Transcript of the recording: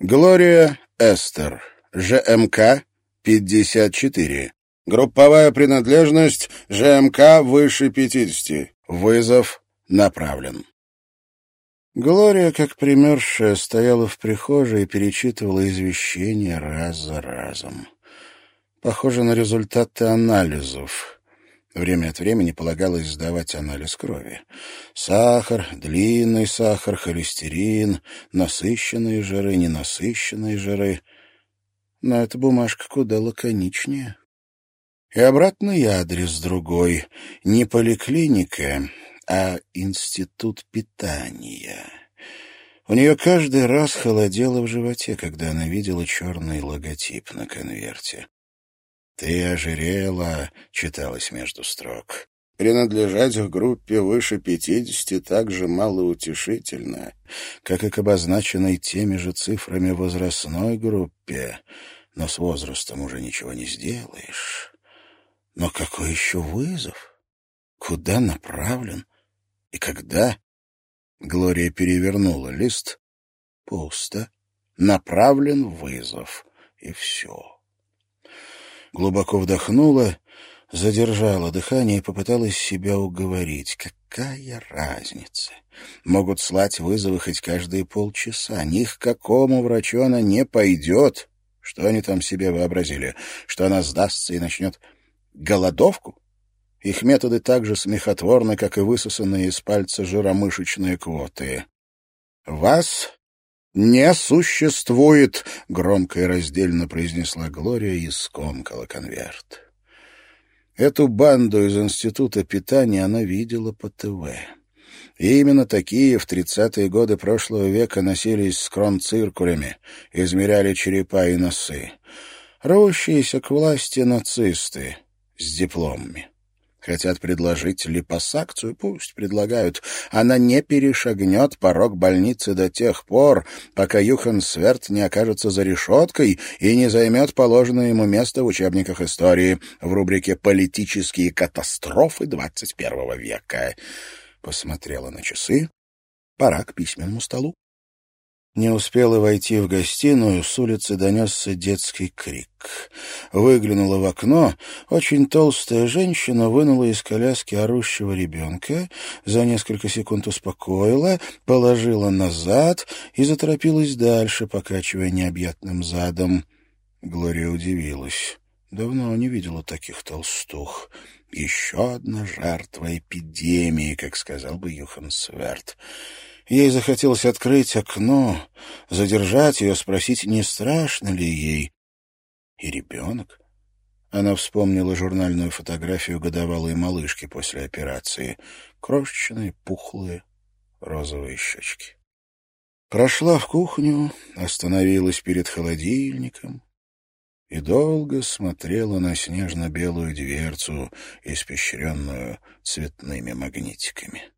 Глория Эстер, ЖМК 54. Групповая принадлежность ЖМК выше 50. Вызов направлен. Глория, как примерзшая, стояла в прихожей и перечитывала извещения раз за разом. Похоже на результаты анализов. Время от времени полагалось сдавать анализ крови. Сахар, длинный сахар, холестерин, насыщенные жиры, ненасыщенные жиры. Но эта бумажка куда лаконичнее. И обратный адрес другой. Не поликлиника, а институт питания. У нее каждый раз холодело в животе, когда она видела черный логотип на конверте. «Ты ожирела», — читалось между строк. Принадлежать к группе выше пятидесяти так же малоутешительно, как и к обозначенной теми же цифрами возрастной группе, но с возрастом уже ничего не сделаешь. Но какой еще вызов? Куда направлен? И когда? Глория перевернула лист. Пусто. Направлен вызов. И все глубоко вдохнула, задержала дыхание и попыталась себя уговорить. Какая разница? Могут слать вызовы хоть каждые полчаса. Ни к какому врачу она не пойдет. Что они там себе вообразили? Что она сдастся и начнет голодовку? Их методы так же смехотворны, как и высосанные из пальца жиромышечные квоты. «Вас «Не существует!» — громко и раздельно произнесла Глория и скомкала конверт. Эту банду из Института питания она видела по ТВ. И именно такие в тридцатые годы прошлого века носились с кронциркулями, измеряли черепа и носы. Рвущиеся к власти нацисты с дипломами. Хотят предложить липосакцию, пусть предлагают. Она не перешагнет порог больницы до тех пор, пока Юхан Сверт не окажется за решеткой и не займет положенное ему место в учебниках истории в рубрике «Политические катастрофы XXI века». Посмотрела на часы. Пора к письменному столу. Не успела войти в гостиную, с улицы донесся детский крик. Выглянула в окно, очень толстая женщина вынула из коляски орущего ребенка, за несколько секунд успокоила, положила назад и заторопилась дальше, покачивая необъятным задом. Глория удивилась. Давно не видела таких толстух. Еще одна жертва эпидемии, как сказал бы Юхан Сверт. Ей захотелось открыть окно, задержать ее, спросить, не страшно ли ей. И ребенок. Она вспомнила журнальную фотографию годовалой малышки после операции. Крошечные, пухлые, розовые щечки. Прошла в кухню, остановилась перед холодильником и долго смотрела на снежно-белую дверцу, испещренную цветными магнитиками.